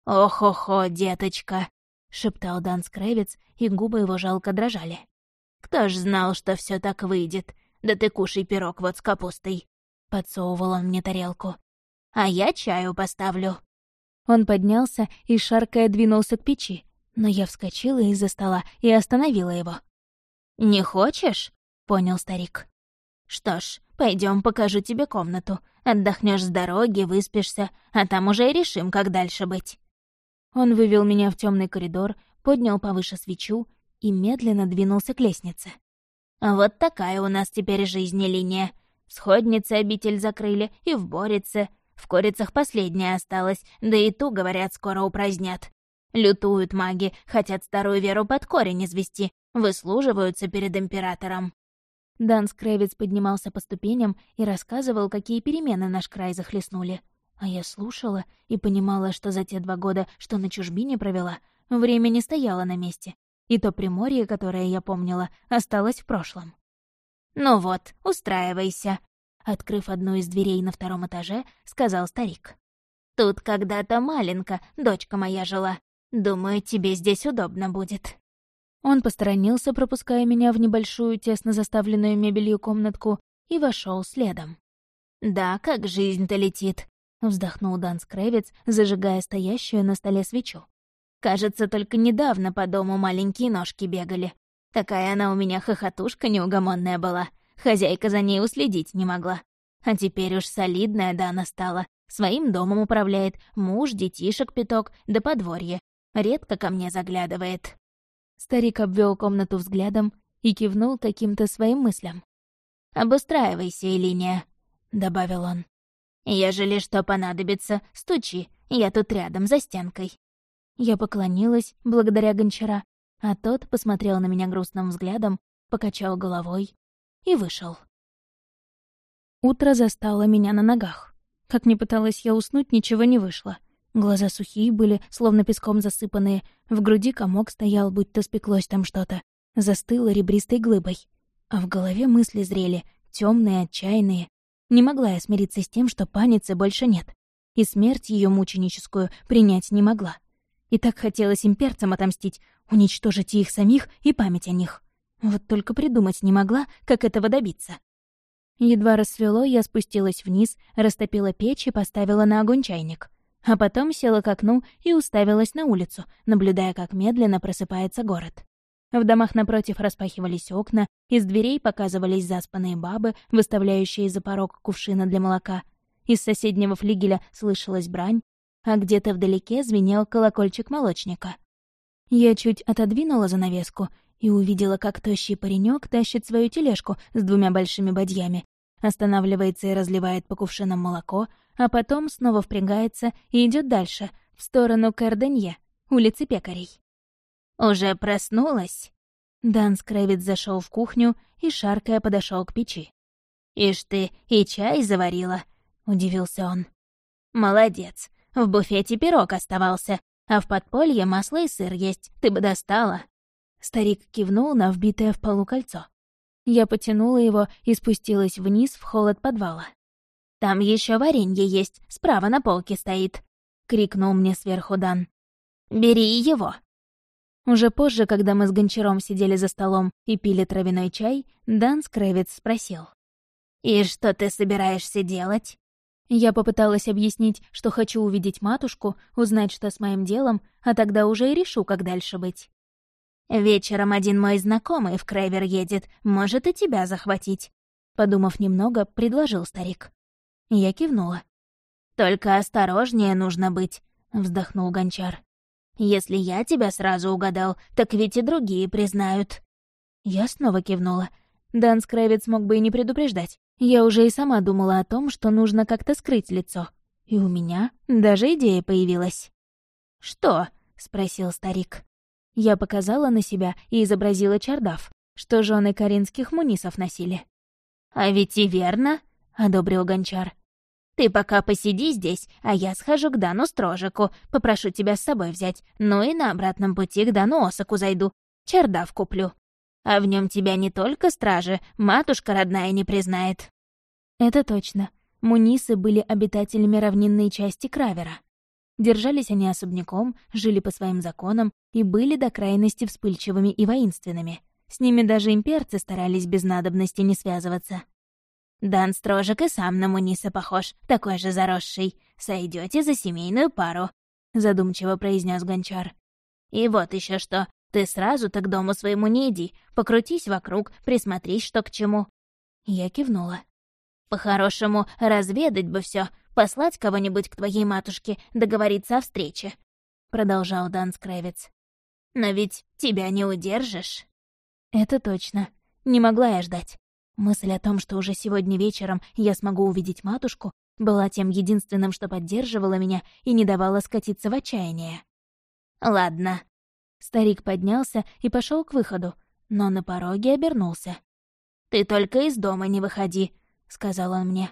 «Ох-охо, деточка!» — шептал Дан Скревец, и губы его жалко дрожали. «Кто ж знал, что все так выйдет? Да ты кушай пирог вот с капустой!» — подсовывал он мне тарелку. «А я чаю поставлю». Он поднялся и, шаркая, двинулся к печи, но я вскочила из-за стола и остановила его. «Не хочешь?» — понял старик. «Что ж, пойдем покажу тебе комнату. Отдохнешь с дороги, выспишься, а там уже и решим, как дальше быть». Он вывел меня в темный коридор, поднял повыше свечу и медленно двинулся к лестнице. «Вот такая у нас теперь жизнь и линия. В сходнице обитель закрыли и в Борице. В Корицах последняя осталась, да и ту, говорят, скоро упразднят. Лютуют маги, хотят старую веру под корень извести, выслуживаются перед императором. Дан Скревец поднимался по ступеням и рассказывал, какие перемены наш край захлестнули. А я слушала и понимала, что за те два года, что на чужбине провела, время не стояло на месте. И то приморье, которое я помнила, осталось в прошлом. «Ну вот, устраивайся», — открыв одну из дверей на втором этаже, сказал старик. «Тут когда-то маленько дочка моя жила. Думаю, тебе здесь удобно будет». Он посторонился, пропуская меня в небольшую, тесно заставленную мебелью комнатку, и вошел следом. «Да, как жизнь-то летит», — вздохнул Дан Скревец, зажигая стоящую на столе свечу. «Кажется, только недавно по дому маленькие ножки бегали. Такая она у меня хохотушка неугомонная была. Хозяйка за ней уследить не могла. А теперь уж солидная Дана стала. Своим домом управляет, муж, детишек пяток, да подворье. Редко ко мне заглядывает. Старик обвел комнату взглядом и кивнул каким-то своим мыслям. «Обустраивайся, Элиния», — добавил он. «Ежели что понадобится, стучи, я тут рядом, за стенкой». Я поклонилась, благодаря гончара, а тот посмотрел на меня грустным взглядом, покачал головой и вышел. Утро застало меня на ногах. Как ни пыталась я уснуть, ничего не вышло — Глаза сухие были, словно песком засыпанные. В груди комок стоял, будто спеклось там что-то. Застыло ребристой глыбой. А в голове мысли зрели, темные, отчаянные. Не могла я смириться с тем, что паницы больше нет. И смерть ее мученическую принять не могла. И так хотелось имперцам отомстить, уничтожить их самих и память о них. Вот только придумать не могла, как этого добиться. Едва рассвело, я спустилась вниз, растопила печь и поставила на огонь чайник а потом села к окну и уставилась на улицу, наблюдая, как медленно просыпается город. В домах напротив распахивались окна, из дверей показывались заспанные бабы, выставляющие за порог кувшина для молока. Из соседнего флигеля слышалась брань, а где-то вдалеке звенел колокольчик молочника. Я чуть отодвинула занавеску и увидела, как тощий паренек тащит свою тележку с двумя большими бадьями, останавливается и разливает по кувшинам молоко, а потом снова впрягается и идет дальше, в сторону Карденье, улицы Пекарей. «Уже проснулась?» Дан Скрэвит зашел в кухню и, шаркая, подошел к печи. «Ишь ты, и чай заварила?» — удивился он. «Молодец. В буфете пирог оставался, а в подполье масло и сыр есть, ты бы достала». Старик кивнул на вбитое в полу кольцо. Я потянула его и спустилась вниз в холод подвала. «Там еще варенье есть, справа на полке стоит», — крикнул мне сверху Дан. «Бери его». Уже позже, когда мы с Гончаром сидели за столом и пили травяной чай, Дан Скревец спросил. «И что ты собираешься делать?» Я попыталась объяснить, что хочу увидеть матушку, узнать, что с моим делом, а тогда уже и решу, как дальше быть. «Вечером один мой знакомый в Крейвер едет, может и тебя захватить», — подумав немного, предложил старик. Я кивнула. «Только осторожнее нужно быть», — вздохнул Гончар. «Если я тебя сразу угадал, так ведь и другие признают». Я снова кивнула. Дан Скрэвиц мог бы и не предупреждать. Я уже и сама думала о том, что нужно как-то скрыть лицо. И у меня даже идея появилась. «Что?» — спросил старик. Я показала на себя и изобразила чардав, что жены каринских мунисов носили. «А ведь и верно», — одобрил гончар. «Ты пока посиди здесь, а я схожу к Дану Строжику, попрошу тебя с собой взять, ну и на обратном пути к Дану Осаку зайду, чардав куплю. А в нем тебя не только стражи, матушка родная не признает». Это точно. Мунисы были обитателями равнинной части Кравера. Держались они особняком, жили по своим законам и были до крайности вспыльчивыми и воинственными. С ними даже имперцы старались без надобности не связываться. «Дан Строжек и сам на Муниса похож, такой же заросший. Сойдете за семейную пару», — задумчиво произнес Гончар. «И вот еще что. Ты сразу так дому своему не иди. Покрутись вокруг, присмотрись, что к чему». Я кивнула. «По-хорошему, разведать бы все, послать кого-нибудь к твоей матушке, договориться о встрече», — продолжал Дан Скревец. «Но ведь тебя не удержишь». Это точно. Не могла я ждать. Мысль о том, что уже сегодня вечером я смогу увидеть матушку, была тем единственным, что поддерживало меня и не давало скатиться в отчаяние. «Ладно, Старик поднялся и пошел к выходу, но на пороге обернулся. «Ты только из дома не выходи», — сказал он мне.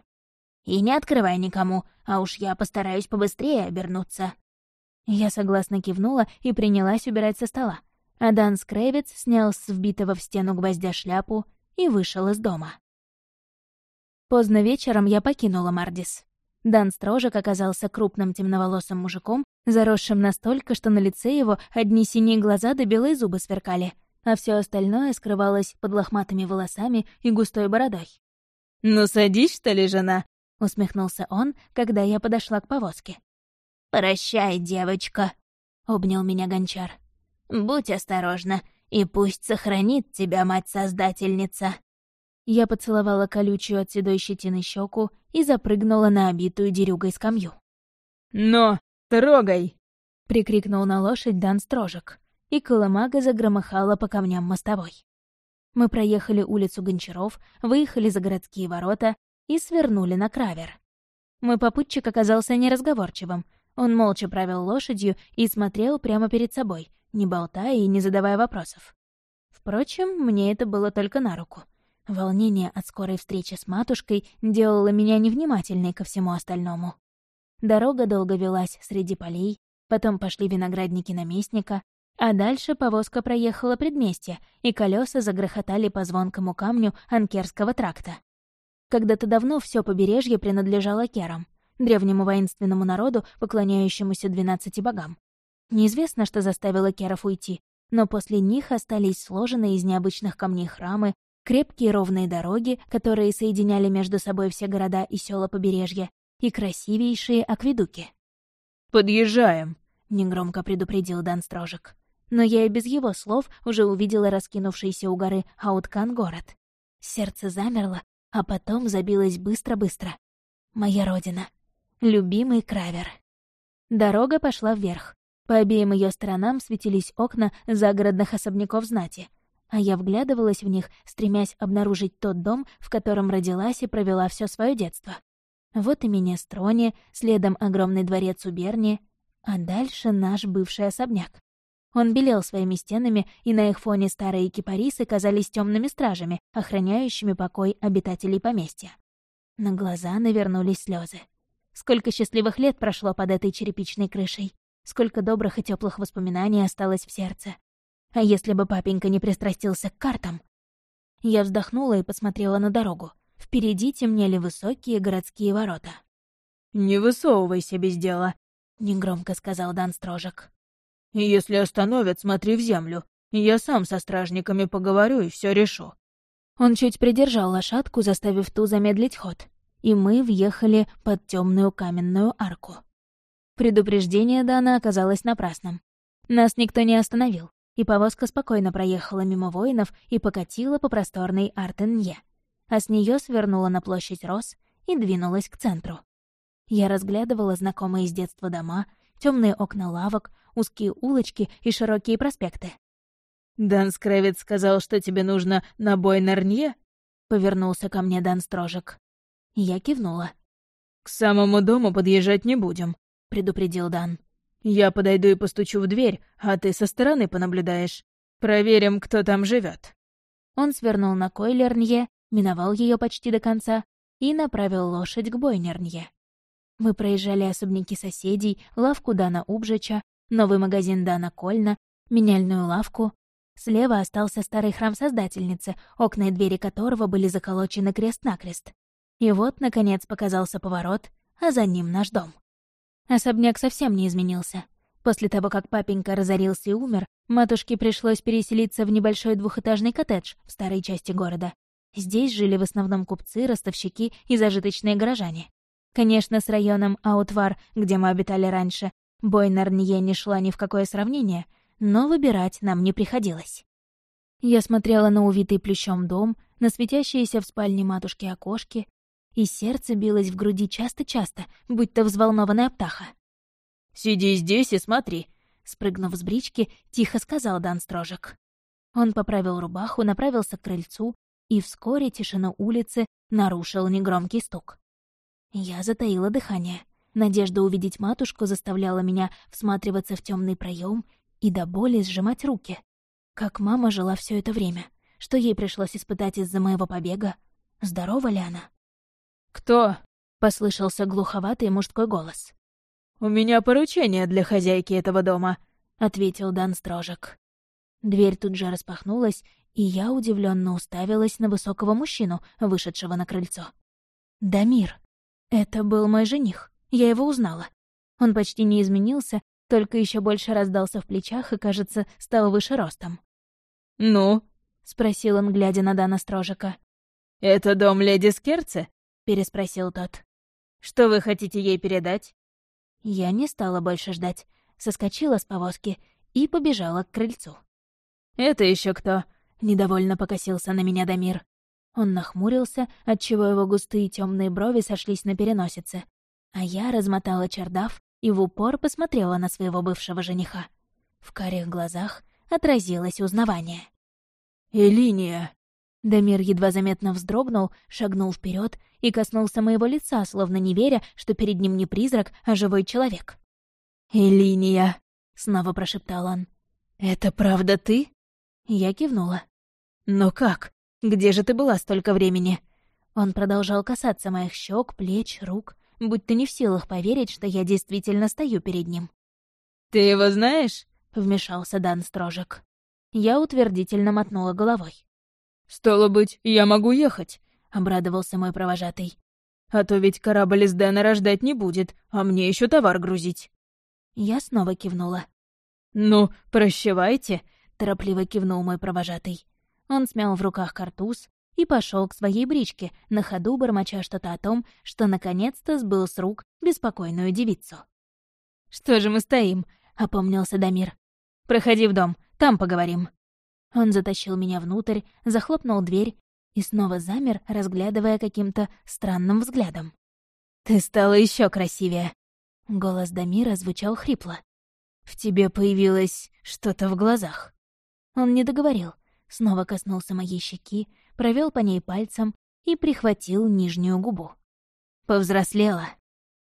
«И не открывай никому, а уж я постараюсь побыстрее обернуться». Я согласно кивнула и принялась убирать со стола. А Дан Скревец снял с вбитого в стену гвоздя шляпу и вышел из дома. Поздно вечером я покинула Мардис. Дан Строжек оказался крупным темноволосым мужиком, заросшим настолько, что на лице его одни синие глаза да белые зубы сверкали, а все остальное скрывалось под лохматыми волосами и густой бородой. «Ну садись, что ли, жена?» — усмехнулся он, когда я подошла к повозке. «Прощай, девочка», — обнял меня гончар. «Будь осторожна, и пусть сохранит тебя мать-создательница». Я поцеловала колючую от седой щетины щеку и запрыгнула на обитую дерюгой скамью. «Но, трогай!» — прикрикнул на лошадь Дан Строжек, и колымага загромыхала по камням мостовой. Мы проехали улицу Гончаров, выехали за городские ворота и свернули на Кравер. Мой попутчик оказался неразговорчивым. Он молча правил лошадью и смотрел прямо перед собой, не болтая и не задавая вопросов. Впрочем, мне это было только на руку. Волнение от скорой встречи с матушкой делало меня невнимательной ко всему остальному. Дорога долго велась среди полей, потом пошли виноградники наместника, а дальше повозка проехала предместье, и колеса загрохотали по звонкому камню Анкерского тракта. Когда-то давно все побережье принадлежало керам, древнему воинственному народу, поклоняющемуся двенадцати богам. Неизвестно, что заставило керов уйти, но после них остались сложенные из необычных камней храмы, крепкие ровные дороги, которые соединяли между собой все города и села побережья, и красивейшие акведуки. «Подъезжаем», — негромко предупредил Дан Строжек. Но я и без его слов уже увидела раскинувшийся у горы Ауткан город. Сердце замерло, а потом забилось быстро-быстро. Моя родина. Любимый Кравер. Дорога пошла вверх. По обеим ее сторонам светились окна загородных особняков знати — а я вглядывалась в них, стремясь обнаружить тот дом, в котором родилась и провела все свое детство. Вот и Минестроне, следом огромный дворец у Берни, а дальше наш бывший особняк. Он белел своими стенами, и на их фоне старые кипарисы казались темными стражами, охраняющими покой обитателей поместья. На глаза навернулись слезы. Сколько счастливых лет прошло под этой черепичной крышей, сколько добрых и теплых воспоминаний осталось в сердце. А если бы папенька не пристрастился к картам? Я вздохнула и посмотрела на дорогу. Впереди темнели высокие городские ворота. «Не высовывайся без дела», — негромко сказал Дан Строжек. «Если остановят, смотри в землю. Я сам со стражниками поговорю и все решу». Он чуть придержал лошадку, заставив ту замедлить ход, и мы въехали под темную каменную арку. Предупреждение Дана оказалось напрасным. Нас никто не остановил и повозка спокойно проехала мимо воинов и покатила по просторной Артенье, а с нее свернула на площадь Рос и двинулась к центру. Я разглядывала знакомые с детства дома, темные окна лавок, узкие улочки и широкие проспекты. «Дан Скревец сказал, что тебе нужно на бой на Рнье?» повернулся ко мне Дан Строжек. Я кивнула. «К самому дому подъезжать не будем», — предупредил Дан. «Я подойду и постучу в дверь, а ты со стороны понаблюдаешь. Проверим, кто там живет. Он свернул на Койлернье, миновал ее почти до конца и направил лошадь к Бойнернье. Мы проезжали особняки соседей, лавку Дана Убжича, новый магазин Дана Кольна, меняльную лавку. Слева остался старый храм Создательницы, окна и двери которого были заколочены крест-накрест. И вот, наконец, показался поворот, а за ним наш дом. Особняк совсем не изменился. После того, как папенька разорился и умер, матушке пришлось переселиться в небольшой двухэтажный коттедж в старой части города. Здесь жили в основном купцы, ростовщики и зажиточные горожане. Конечно, с районом Аутвар, где мы обитали раньше, Бойнарнье не шла ни в какое сравнение, но выбирать нам не приходилось. Я смотрела на увитый плющом дом, на светящиеся в спальне матушки окошки, и сердце билось в груди часто-часто, будто взволнованная птаха. «Сиди здесь и смотри», — спрыгнув с брички, тихо сказал Дан Строжек. Он поправил рубаху, направился к крыльцу, и вскоре тишину улицы нарушил негромкий стук. Я затаила дыхание. Надежда увидеть матушку заставляла меня всматриваться в темный проем и до боли сжимать руки. Как мама жила все это время? Что ей пришлось испытать из-за моего побега? Здорова ли она? «Кто?» — послышался глуховатый мужской голос. «У меня поручение для хозяйки этого дома», — ответил Дан Строжек. Дверь тут же распахнулась, и я удивленно уставилась на высокого мужчину, вышедшего на крыльцо. Дамир. Это был мой жених. Я его узнала. Он почти не изменился, только еще больше раздался в плечах и, кажется, стал выше ростом. «Ну?» — спросил он, глядя на Дана Строжика. «Это дом леди Скерце?» — переспросил тот. «Что вы хотите ей передать?» Я не стала больше ждать, соскочила с повозки и побежала к крыльцу. «Это еще кто?» — недовольно покосился на меня Дамир. Он нахмурился, отчего его густые темные брови сошлись на переносице. А я размотала чердав и в упор посмотрела на своего бывшего жениха. В карих глазах отразилось узнавание. «Элиния!» Дамир едва заметно вздрогнул, шагнул вперед и коснулся моего лица, словно не веря, что перед ним не призрак, а живой человек. «Элиния!» — снова прошептал он. «Это правда ты?» Я кивнула. «Но как? Где же ты была столько времени?» Он продолжал касаться моих щек, плеч, рук, будто не в силах поверить, что я действительно стою перед ним. «Ты его знаешь?» — вмешался Дан Строжек. Я утвердительно мотнула головой. «Стало быть, я могу ехать», — обрадовался мой провожатый. «А то ведь корабль из Дэна рождать не будет, а мне еще товар грузить». Я снова кивнула. «Ну, прощавайте», — торопливо кивнул мой провожатый. Он смял в руках картуз и пошел к своей бричке, на ходу бормоча что-то о том, что наконец-то сбыл с рук беспокойную девицу. «Что же мы стоим?» — опомнился Дамир. «Проходи в дом, там поговорим». Он затащил меня внутрь, захлопнул дверь и снова замер, разглядывая каким-то странным взглядом. «Ты стала еще красивее!» Голос Дамира звучал хрипло. «В тебе появилось что-то в глазах». Он не договорил, снова коснулся моей щеки, провел по ней пальцем и прихватил нижнюю губу. «Повзрослела».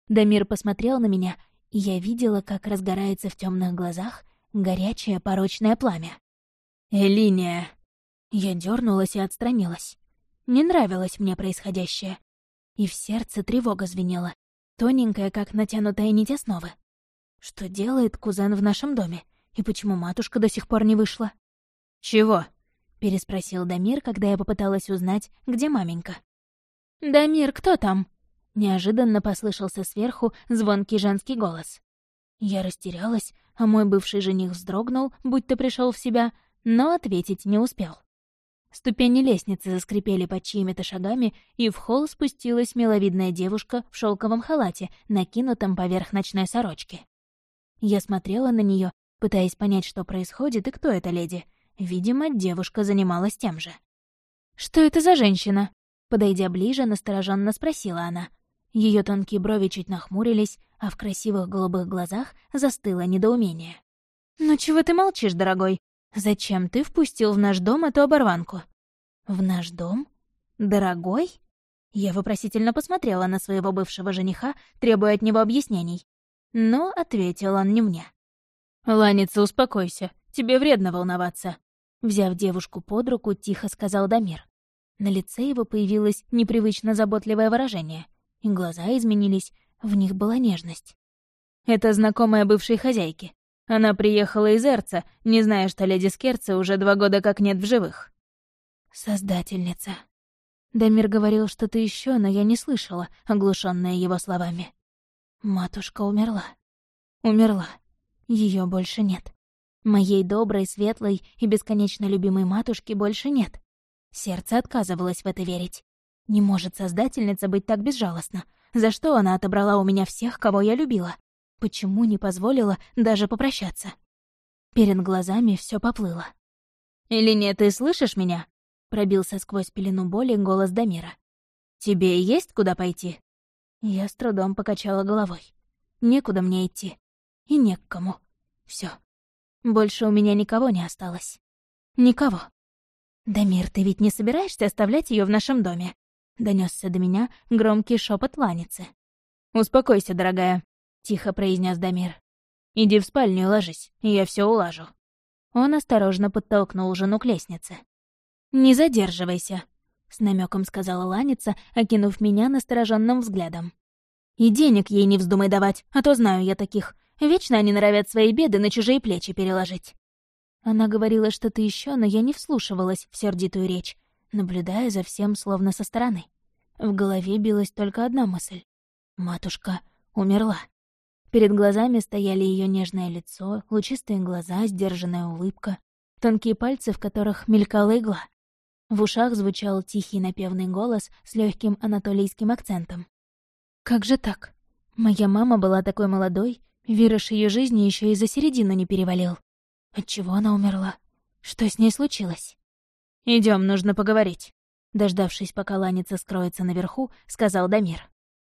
Дамир посмотрел на меня, и я видела, как разгорается в темных глазах горячее порочное пламя. «Элиния!» Я дернулась и отстранилась. Не нравилось мне происходящее. И в сердце тревога звенела, тоненькая, как натянутая нить основы. Что делает кузен в нашем доме? И почему матушка до сих пор не вышла? «Чего?» — переспросил Дамир, когда я попыталась узнать, где маменька. «Дамир, кто там?» Неожиданно послышался сверху звонкий женский голос. Я растерялась, а мой бывший жених вздрогнул, будто пришел в себя, но ответить не успел. Ступени лестницы заскрипели под чьими-то шагами, и в холл спустилась миловидная девушка в шелковом халате, накинутом поверх ночной сорочки. Я смотрела на нее, пытаясь понять, что происходит и кто эта леди. Видимо, девушка занималась тем же. «Что это за женщина?» Подойдя ближе, настороженно спросила она. Ее тонкие брови чуть нахмурились, а в красивых голубых глазах застыло недоумение. «Ну чего ты молчишь, дорогой?» Зачем ты впустил в наш дом эту оборванку?» «В наш дом?» Дорогой? Я вопросительно посмотрела на своего бывшего жениха, требуя от него объяснений. Но ответил он не мне. «Ланица, успокойся. Тебе вредно волноваться». Взяв девушку под руку, тихо сказал Дамир. На лице его появилось непривычно заботливое выражение, и глаза изменились, в них была нежность. «Это знакомая бывшей хозяйки. Она приехала из Эрца, не зная, что леди Скерца уже два года как нет в живых». «Создательница». Дамир говорил что-то еще, но я не слышала, оглушенная его словами. Матушка умерла. Умерла. Ее больше нет. Моей доброй, светлой и бесконечно любимой матушки больше нет. Сердце отказывалось в это верить. Не может Создательница быть так безжалостна. За что она отобрала у меня всех, кого я любила? Почему не позволила даже попрощаться? Перед глазами все поплыло. «Или нет, ты слышишь меня?» — пробился сквозь пелену боли голос Дамира. «Тебе есть куда пойти?» Я с трудом покачала головой. Некуда мне идти. И не к кому. Все. Больше у меня никого не осталось. Никого. «Дамир, ты ведь не собираешься оставлять ее в нашем доме?» — донесся до меня громкий шепот ланицы. «Успокойся, дорогая», — тихо произнес Дамир. «Иди в спальню ложись, я все улажу». Он осторожно подтолкнул жену к лестнице. «Не задерживайся», — с намеком сказала Ланица, окинув меня настороженным взглядом. «И денег ей не вздумай давать, а то знаю я таких. Вечно они норовят свои беды на чужие плечи переложить». Она говорила что-то еще, но я не вслушивалась в сердитую речь, наблюдая за всем словно со стороны. В голове билась только одна мысль. Матушка умерла. Перед глазами стояли ее нежное лицо, лучистые глаза, сдержанная улыбка, тонкие пальцы, в которых мелькала игла. В ушах звучал тихий напевный голос с легким анатолийским акцентом. Как же так? Моя мама была такой молодой, вираж ее жизни еще и за середину не перевалил. Отчего она умерла? Что с ней случилось? Идем, нужно поговорить. Дождавшись, пока ланица скроется наверху, сказал Дамир.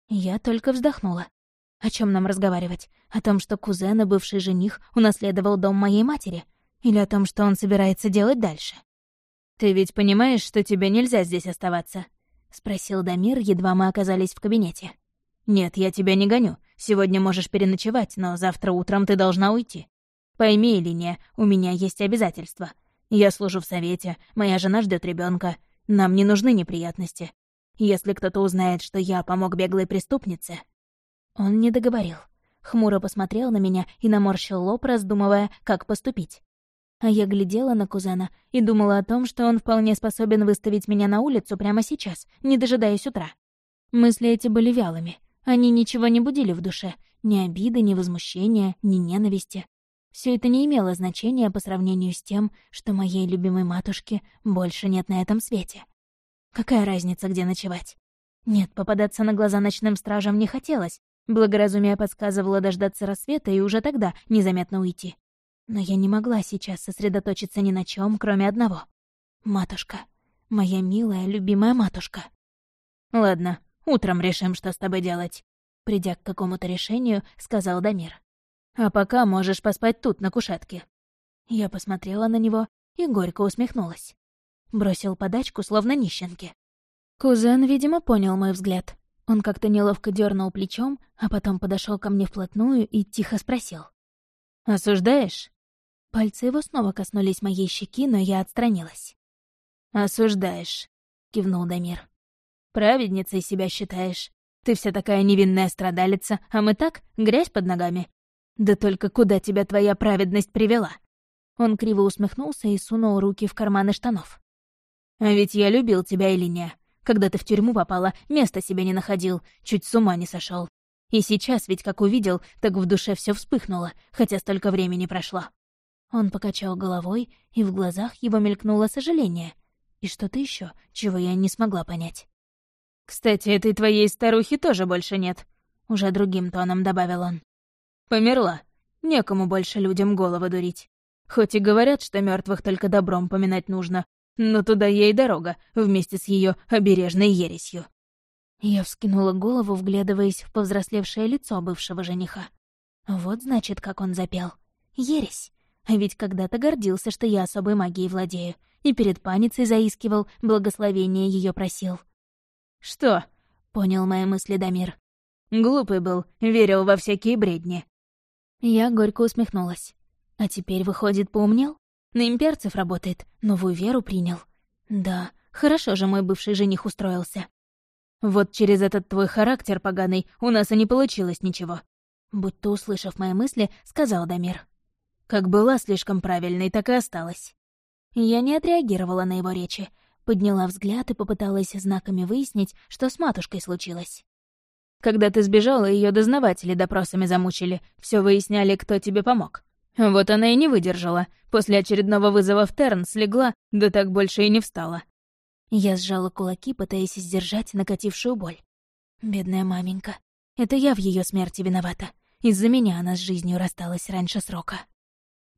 Я только вздохнула. О чем нам разговаривать? О том, что кузен и бывший жених унаследовал дом моей матери? Или о том, что он собирается делать дальше? «Ты ведь понимаешь, что тебе нельзя здесь оставаться?» — спросил Дамир, едва мы оказались в кабинете. «Нет, я тебя не гоню. Сегодня можешь переночевать, но завтра утром ты должна уйти. Пойми, Линия, у меня есть обязательства. Я служу в совете, моя жена ждет ребенка. Нам не нужны неприятности. Если кто-то узнает, что я помог беглой преступнице...» Он не договорил. Хмуро посмотрел на меня и наморщил лоб, раздумывая, как поступить. А я глядела на кузена и думала о том, что он вполне способен выставить меня на улицу прямо сейчас, не дожидаясь утра. Мысли эти были вялыми. Они ничего не будили в душе. Ни обиды, ни возмущения, ни ненависти. Все это не имело значения по сравнению с тем, что моей любимой матушки больше нет на этом свете. Какая разница, где ночевать? Нет, попадаться на глаза ночным стражам не хотелось. Благоразумие подсказывало дождаться рассвета и уже тогда незаметно уйти. Но я не могла сейчас сосредоточиться ни на чем, кроме одного. Матушка. Моя милая, любимая матушка. «Ладно, утром решим, что с тобой делать», — придя к какому-то решению, сказал Дамир. «А пока можешь поспать тут, на кушетке». Я посмотрела на него и горько усмехнулась. Бросил подачку, словно нищенки. Кузен, видимо, понял мой взгляд. Он как-то неловко дернул плечом, а потом подошел ко мне вплотную и тихо спросил. «Осуждаешь?» Пальцы его снова коснулись моей щеки, но я отстранилась. «Осуждаешь», — кивнул Дамир. «Праведницей себя считаешь. Ты вся такая невинная страдалица, а мы так, грязь под ногами. Да только куда тебя твоя праведность привела?» Он криво усмехнулся и сунул руки в карманы штанов. «А ведь я любил тебя, Элиния. Когда ты в тюрьму попала, места себе не находил, чуть с ума не сошел. И сейчас ведь, как увидел, так в душе все вспыхнуло, хотя столько времени прошло. Он покачал головой, и в глазах его мелькнуло сожаление. И что-то еще, чего я не смогла понять. «Кстати, этой твоей старухи тоже больше нет», — уже другим тоном добавил он. «Померла. Некому больше людям головы дурить. Хоть и говорят, что мертвых только добром поминать нужно, но туда ей дорога, вместе с ее обережной ересью». Я вскинула голову, вглядываясь в повзрослевшее лицо бывшего жениха. Вот значит, как он запел. Ересь. А ведь когда-то гордился, что я особой магией владею. и перед паницей заискивал, благословение ее просил. «Что?» — понял мои мысли Дамир. «Глупый был, верил во всякие бредни». Я горько усмехнулась. А теперь, выходит, поумнел? На имперцев работает, новую веру принял. Да, хорошо же мой бывший жених устроился. Вот через этот твой характер поганый у нас и не получилось ничего. Будто услышав мои мысли, сказал Дамир. Как была слишком правильной, так и осталась. Я не отреагировала на его речи, подняла взгляд и попыталась знаками выяснить, что с матушкой случилось. Когда ты сбежала, ее дознаватели допросами замучили, все выясняли, кто тебе помог. Вот она и не выдержала. После очередного вызова в Терн слегла, да так больше и не встала. Я сжала кулаки, пытаясь сдержать накатившую боль. Бедная маменька. Это я в ее смерти виновата. Из-за меня она с жизнью рассталась раньше срока.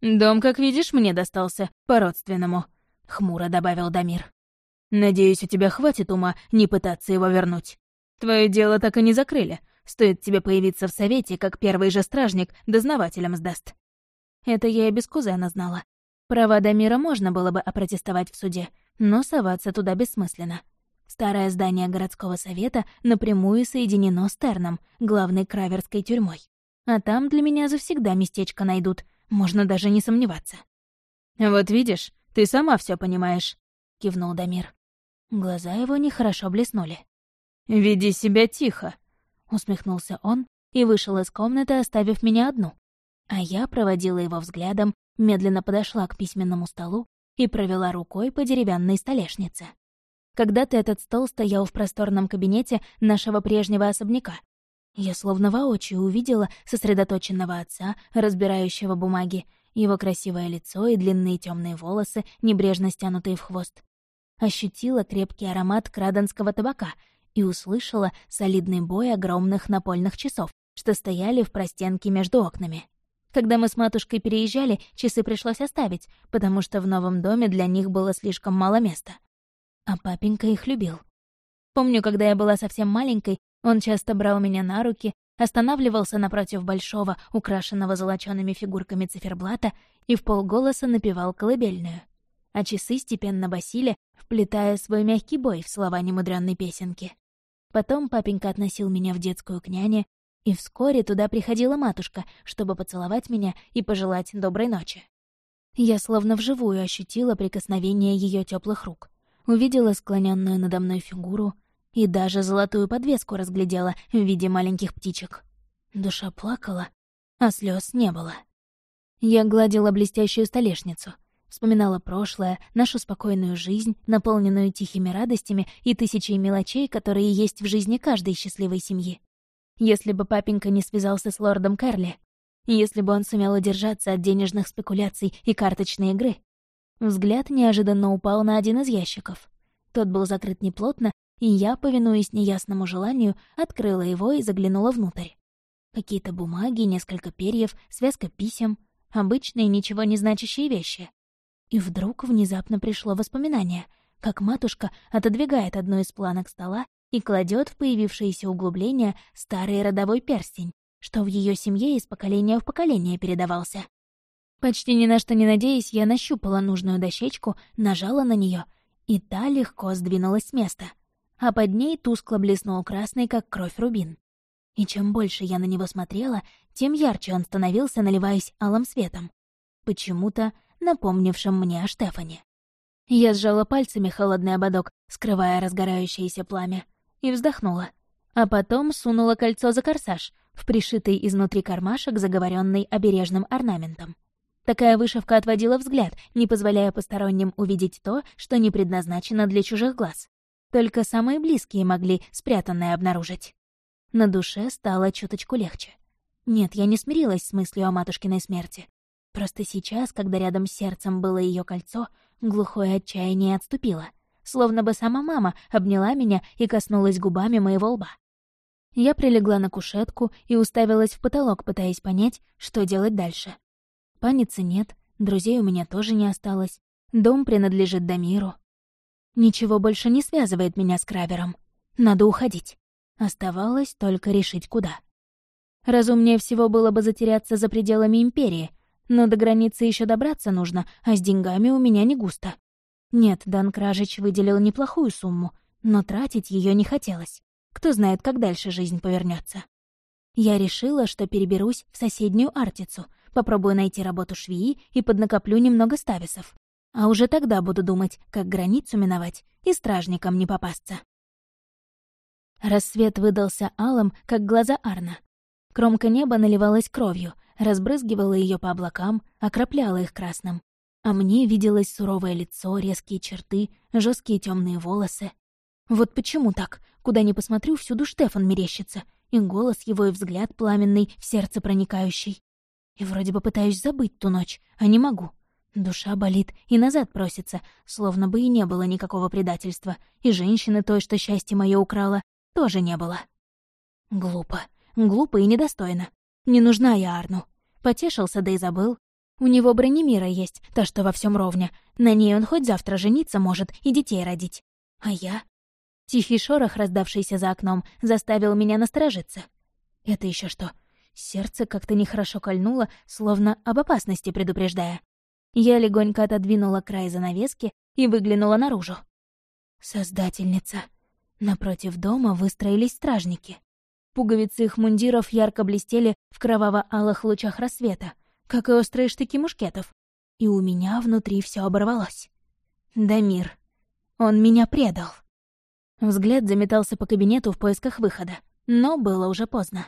«Дом, как видишь, мне достался, по-родственному», — хмуро добавил Дамир. «Надеюсь, у тебя хватит ума не пытаться его вернуть. Твое дело так и не закрыли. Стоит тебе появиться в совете, как первый же стражник дознавателям сдаст». Это я и без кузена знала. Права Дамира можно было бы опротестовать в суде, но соваться туда бессмысленно. Старое здание городского совета напрямую соединено с Терном, главной краверской тюрьмой. А там для меня завсегда местечко найдут, можно даже не сомневаться. «Вот видишь, ты сама все понимаешь», — кивнул Дамир. Глаза его нехорошо блеснули. «Веди себя тихо», — усмехнулся он и вышел из комнаты, оставив меня одну. А я проводила его взглядом, медленно подошла к письменному столу и провела рукой по деревянной столешнице. Когда-то этот стол стоял в просторном кабинете нашего прежнего особняка. Я словно воочию увидела сосредоточенного отца, разбирающего бумаги, его красивое лицо и длинные темные волосы, небрежно стянутые в хвост. Ощутила крепкий аромат краденского табака и услышала солидный бой огромных напольных часов, что стояли в простенке между окнами. Когда мы с матушкой переезжали, часы пришлось оставить, потому что в новом доме для них было слишком мало места. А папенька их любил. Помню, когда я была совсем маленькой, он часто брал меня на руки, останавливался напротив большого, украшенного золочёными фигурками циферблата и в полголоса напевал колыбельную. А часы степенно басили, вплетая свой мягкий бой в слова немудрённой песенки. Потом папенька относил меня в детскую к и вскоре туда приходила матушка, чтобы поцеловать меня и пожелать доброй ночи. Я словно вживую ощутила прикосновение ее теплых рук, увидела склоненную надо мной фигуру и даже золотую подвеску разглядела в виде маленьких птичек. Душа плакала, а слез не было. Я гладила блестящую столешницу, вспоминала прошлое, нашу спокойную жизнь, наполненную тихими радостями и тысячей мелочей, которые есть в жизни каждой счастливой семьи. Если бы папенька не связался с лордом Кэрли, если бы он сумел удержаться от денежных спекуляций и карточной игры. Взгляд неожиданно упал на один из ящиков. Тот был закрыт неплотно, и я, повинуясь неясному желанию, открыла его и заглянула внутрь. Какие-то бумаги, несколько перьев, связка писем, обычные, ничего не значащие вещи. И вдруг внезапно пришло воспоминание, как матушка отодвигает одну из планок стола и кладет в появившееся углубление старый родовой перстень, что в ее семье из поколения в поколение передавался. Почти ни на что не надеясь, я нащупала нужную дощечку, нажала на нее, и та легко сдвинулась с места, а под ней тускло блеснул красный, как кровь рубин. И чем больше я на него смотрела, тем ярче он становился, наливаясь алым светом, почему-то напомнившим мне о Штефане. Я сжала пальцами холодный ободок, скрывая разгорающееся пламя, и вздохнула. А потом сунула кольцо за корсаж, в пришитый изнутри кармашек, заговоренный обережным орнаментом. Такая вышивка отводила взгляд, не позволяя посторонним увидеть то, что не предназначено для чужих глаз. Только самые близкие могли спрятанное обнаружить. На душе стало чуточку легче. Нет, я не смирилась с мыслью о матушкиной смерти. Просто сейчас, когда рядом с сердцем было ее кольцо, глухое отчаяние отступило — словно бы сама мама обняла меня и коснулась губами моего лба. Я прилегла на кушетку и уставилась в потолок, пытаясь понять, что делать дальше. Паницы нет, друзей у меня тоже не осталось, дом принадлежит Дамиру. Ничего больше не связывает меня с Кравером. Надо уходить. Оставалось только решить, куда. Разумнее всего было бы затеряться за пределами Империи, но до границы еще добраться нужно, а с деньгами у меня не густо. Нет, Дан Кражич выделил неплохую сумму, но тратить ее не хотелось. Кто знает, как дальше жизнь повернется. Я решила, что переберусь в соседнюю Артицу, попробую найти работу швеи и поднакоплю немного стависов. А уже тогда буду думать, как границу миновать и стражникам не попасться. Рассвет выдался алым, как глаза Арна. Кромка неба наливалась кровью, разбрызгивала ее по облакам, окропляла их красным. А мне виделось суровое лицо, резкие черты, жесткие темные волосы. Вот почему так? Куда ни посмотрю, всюду Штефан мерещится. И голос его, и взгляд пламенный, в сердце проникающий. И вроде бы пытаюсь забыть ту ночь, а не могу. Душа болит и назад просится, словно бы и не было никакого предательства, и женщины той, что счастье мое украла, тоже не было. Глупо. Глупо и недостойно. Не нужна я Арну. Потешился, да и забыл. У него бронемира есть, та, что во всем ровня. На ней он хоть завтра жениться может и детей родить. А я? Тихий шорох, раздавшийся за окном, заставил меня насторожиться. Это еще что? Сердце как-то нехорошо кольнуло, словно об опасности предупреждая. Я легонько отодвинула край занавески и выглянула наружу. Создательница. Напротив дома выстроились стражники. Пуговицы их мундиров ярко блестели в кроваво-алых лучах рассвета, как и острые штыки мушкетов. И у меня внутри все оборвалось. Дамир. Он меня предал. Взгляд заметался по кабинету в поисках выхода, но было уже поздно.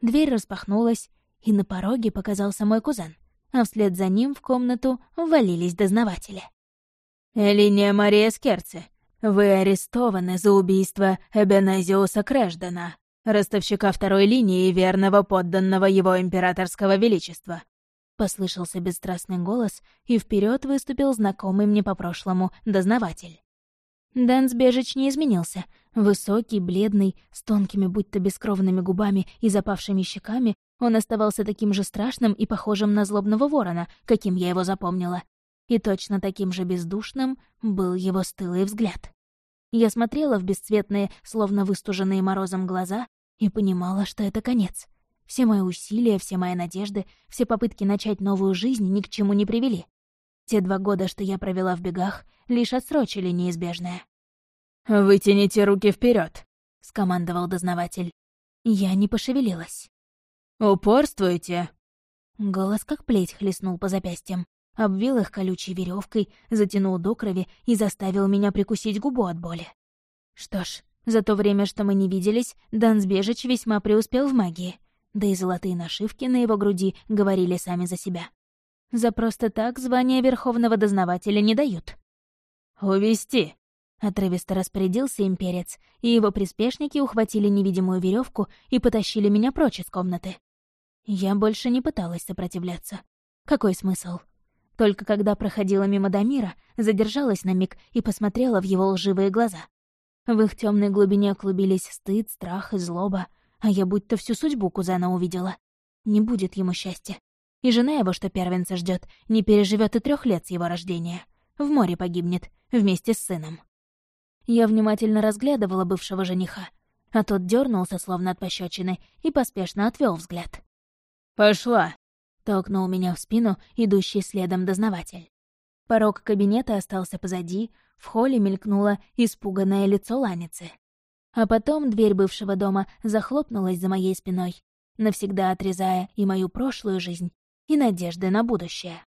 Дверь распахнулась, и на пороге показался мой кузен, а вслед за ним в комнату ввалились дознаватели. «Элиния Мария Скерци, вы арестованы за убийство Эбенезиуса Крэждена, ростовщика второй линии верного подданного его императорского величества». Послышался бесстрастный голос, и вперед выступил знакомый мне по прошлому дознаватель. Дэн Сбежич не изменился. Высокий, бледный, с тонкими, будто бескровными губами и запавшими щеками, он оставался таким же страшным и похожим на злобного ворона, каким я его запомнила. И точно таким же бездушным был его стылый взгляд. Я смотрела в бесцветные, словно выстуженные морозом глаза, и понимала, что это конец. Все мои усилия, все мои надежды, все попытки начать новую жизнь ни к чему не привели. Те два года, что я провела в бегах, лишь отсрочили неизбежное. «Вытяните руки вперед, скомандовал дознаватель. Я не пошевелилась. «Упорствуйте!» Голос как плеть хлестнул по запястьям обвил их колючей веревкой, затянул до крови и заставил меня прикусить губу от боли. Что ж, за то время, что мы не виделись, Дансбежич весьма преуспел в магии, да и золотые нашивки на его груди говорили сами за себя. За просто так звание Верховного Дознавателя не дают. «Увести!» — отрывисто распорядился имперец, и его приспешники ухватили невидимую веревку и потащили меня прочь из комнаты. Я больше не пыталась сопротивляться. Какой смысл? Только когда проходила мимо Дамира, задержалась на миг и посмотрела в его лживые глаза. В их темной глубине клубились стыд, страх и злоба, а я будто всю судьбу кузена увидела. Не будет ему счастья. И жена его, что первенца ждет, не переживет и трех лет с его рождения. В море погибнет, вместе с сыном. Я внимательно разглядывала бывшего жениха, а тот дернулся, словно от пощечины, и поспешно отвел взгляд. «Пошла!» Толкнул меня в спину идущий следом дознаватель. Порог кабинета остался позади, в холле мелькнуло испуганное лицо Ланицы. А потом дверь бывшего дома захлопнулась за моей спиной, навсегда отрезая и мою прошлую жизнь, и надежды на будущее.